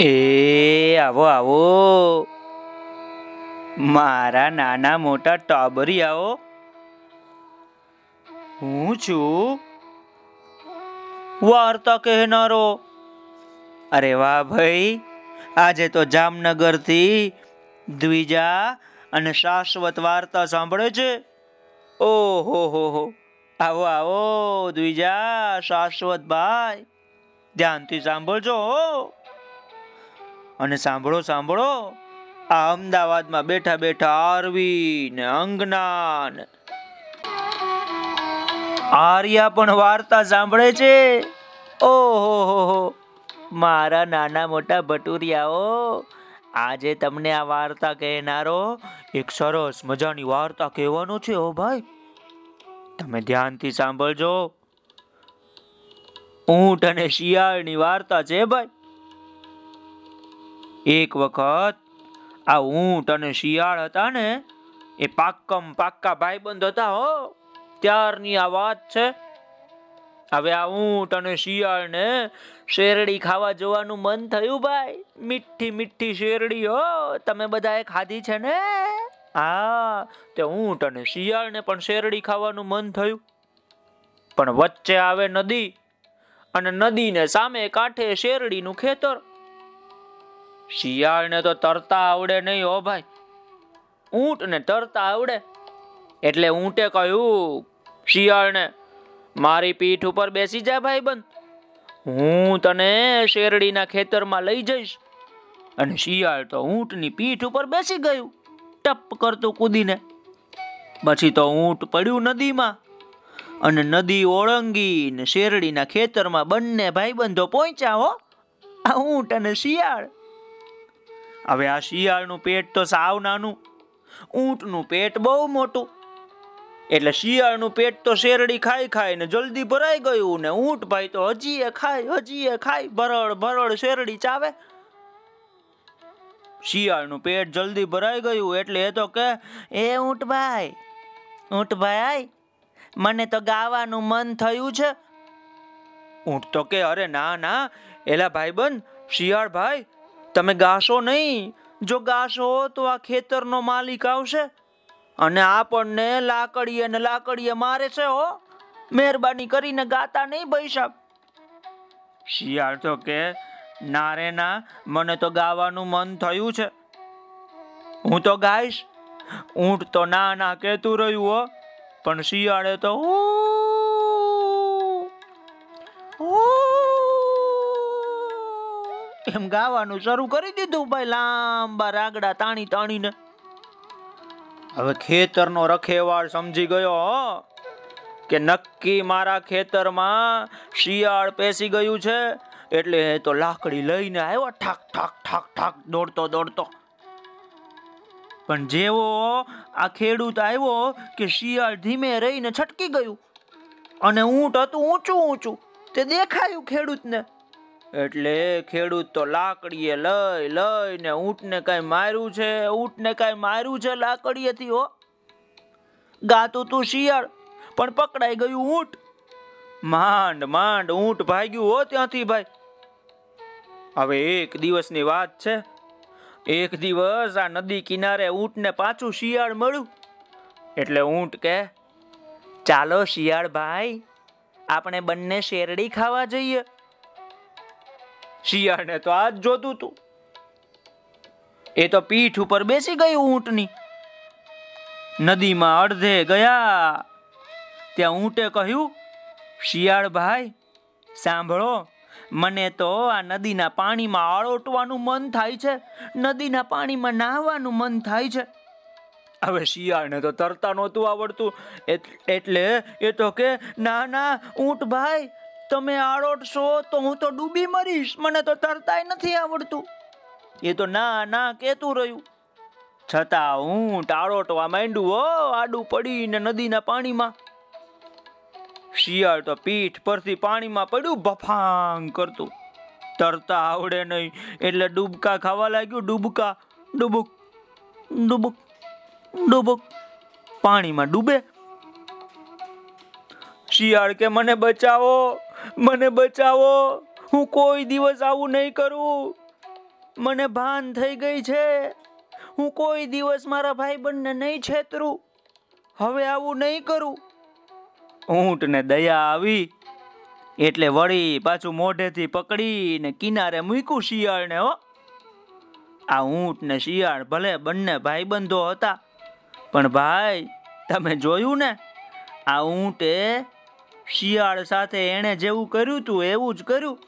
એ, આવો આવો. મારા નાના મોટા ટાબરિયાઓ. હું છું? વાર્તા કહેનારો. અરે વાહ ભાઈ, આજે તો જામનગરથી દ્વિજા અને શાશ્વત વાર્તા સાંભળે છે. ઓહો, હો હો. આવો આવો, દ્વિજા, શાશ્વત ભાઈ. ધ્યાનથી સાંભળજો અને સાંભળો સાંભળો. આ અમદાવાદમાં બેઠા બેઠા આરવી ને અંગના આર્યા પણ વાર્તા સાંભળે છે. ઓહો, હો મારા નાના મોટા ભટુરિયાઓ, આજે તમને આ વાર્તા કહેનારો એક સરસ મજાની વાર્તા કહેવાનો છે ઓ ભાઈ. તમે ધ્યાનથી સાંભળજો. ઊંટ અને શિયાળની વાર્તા છે, ભાઈ. એક વખત આ ઊંટ અને શિયાળ હતા ને, એ પાક્કમ પાક્કા ભાઈબંધ હતા હો, ત્યારની આ વાત છે. હવે આ ઊંટ અને શિયાળ ને શેરડી ખાવા જવાનું મન થયું ભાઈ. મીઠી મીઠી શેરડી હો, તમે બધાએ ખાધી છે ને? હા, તે ઊંટ અને શિયાળ ને પણ શેરડી ખાવાનું મન થયું. પણ વચ્ચે આવે નદી, અને નદીને સામે કાંઠે શેરડીનું ખેતર. શિયાળને તો તરતા આવડે નહીં હો ભાઈ. ઊંટને તરતા આવડે. એટલે ઊંટે કહ્યું, શિયાળને મારી પીઠ ઉપર બેસી જા ભાઈબંધ. હું તને શેરડીના ખેતરમાં લઈ જઈશ. અને શિયાળ તો ઊંટની પીઠ ઉપર બેસી ગયું. ટપ કરતું કૂદીને. પછી તો ઊંટ પડ્યું નદીમાં. અને નદી ઓળંગીને શેરડીના ખેતરમાં બંને ભાઈબંધો પહોંચ્યા હો. આ ઊંટ અને શિયાળ. હવે આ શિયાળનું પેટ તો સાવ નાનું ઊંટનું પેટ બહુ મોટું. એટલે શિયાળનું પેટ તો શેરડી ખાઈ ખાઈ ને જલ્દી ભરાઈ ગયું ને ઊંટ ભાઈ તો હજી ખાય હજી ખાય, ભરળ ભરળ શેરડી ચાવે. શિયાળનું પેટ જલ્દી ભરાઈ ગયું એટલે એ તો કે એ ઊંટ ભાઈ ઊંટ ભાઈ, મને તો ગાવાનું મન થયું છે. ઊંટ તો કે અરે ના ના, એલા ભાઈબંધ, શિયાળ ભાઈ તમે ગાશો નહીં. જો ગાશો તો આ ખેતરનો માલિક આવશે અને આપણને લાકડીએ ને લાકડીએ મારે છે હો. મહેરબાની કરીને ગાતા નહીં ભાઈ શિયાળ તો કે ના ના, મને તો ગાવાનું મન થયું છે. હું તો ગાઈશ. ઊંટ તો ના ના કહેતું રહ્યું હો. પણ શિયાળે તો એમ ગાવાનું શરૂ કરી દીધું ભાઈ લાંબા રાગડા તાણી તાણીને. હવે ખેતરનો રખેવાળ સમજી ગયો કે નક્કી મારા ખેતરમાં શિયાળ પેસી ગયું છે, એટલે તો લાકડી લઈને આવ્યો, ઠાક ઠાક ઠાક ઠાક, દોડતો દોડતો. પણ જેવો આ ખેડૂત આવ્યો કે શિયાળ ધીમે રહીને છટકી ગયું, અને ઊંટ હતું ઊંચું ઊંચું, તે દેખાયું ખેડૂતને. એટલે ખેડૂત તો લાકડીએ લઈ, લઈને ઊંટને કઈ માર્યું છે, ઊંટને કઈ માર્યું છે લાકડીએથી, હો. ગાતું તું શિયાળ, પણ પકડાઈ ગયું ઊંટ. માંડ માંડ, ઊંટ ભાગ્યું, હો, ત્યાંથી ભાઈ. હવે એક દિવસની વાત છે. એક દિવસ આ નદી કિનારે ઊંટને પાછું શિયાળ મળ્યું. એટલે ઊંટ કે, ચાલો શિયાળ ભાઈ, આપણે બંને શેરડી ખાવા જઈએ. શિયાળને તો આ જ જોતું તું. એ તો પીઠ ઉપર બેસી ગઈ ઊંટની. નદીમાં અડધે ગયા. ત્યાં ઊંટે કહ્યું, શિયાળ ભાઈ, સાંભળો, મને તો આ નદીના પાણીમાં આળોટવાનું મન થાય છે. નદીના પાણીમાં નાહવાનું મન થાય છે. હવે શિયાળને તો તરતા નહોતું આવડતું. એટલે એ તો કે, ના ના, ઊંટ ભાઈ તમે આળોટશો તો હું તો ડૂબી મરીશ. મને તો તરતાય નથી આવડતું. એ તો ના ના કેતું રહ્યું. છતાં હું ટાળોટવા માંડ્યું, હો, આડું પડીને નદીના પાણીમાં. શિયાળ તો પીઠ પરથી પાણીમાં પડ્યું બફાંગ કરતું. તરતા આવડે નહીં, એટલે ડૂબકા ખાવા લાગ્યું, ડૂબકા, ડૂબુક ડૂબુક ડૂબુક. પાણીમાં ડૂબે. શિયાળ કે મને બચાવો? મને બચાવો. હું કોઈ દિવસ આવું નહીં કરું. મને ભાન થઈ ગઈ છે. હું કોઈ દિવસ મારા ભાઈબંધને નહીં છેતરું. હવે આવું નહીં કરું. ઊંટને દયા આવી. એટલે વળી પાછું મોઢેથી પકડીને કિનારે મૂક્યું શિયાળને, હો. આ ઊંટને શિયાળ ભલે બંને ભાઈબંધો હતા, પણ ભાઈ, તમે જોયું ને? આ ઊંટે શિયાળ સાથે એણે જેવું કર્યું તું, એવું જ કર્યું.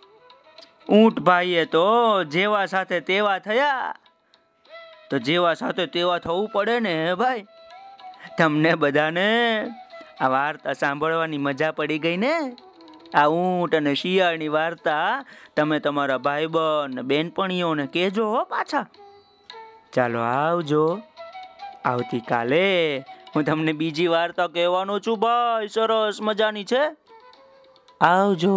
ઊંટ ભાઈએ તો જેવા સાથે તેવા થયા. તો જેવા સાથે તેવા થવું પડે ને, ભાઈ? તમને બધાને આ વાર્તા સાંભળવાની મજા પડી ગઈ ને? આ ઊંટ અને શિયાળની વાર્તા તમે તમારા ભાઈબંધ ને બેનપણીઓને કહેજો હો પાછા. ચાલો આવજો. આવતીકાલે હું તમને બીજી વાર્તા કહેવાનો છું. ભાઈ સરસ મજાની છે. આવજો.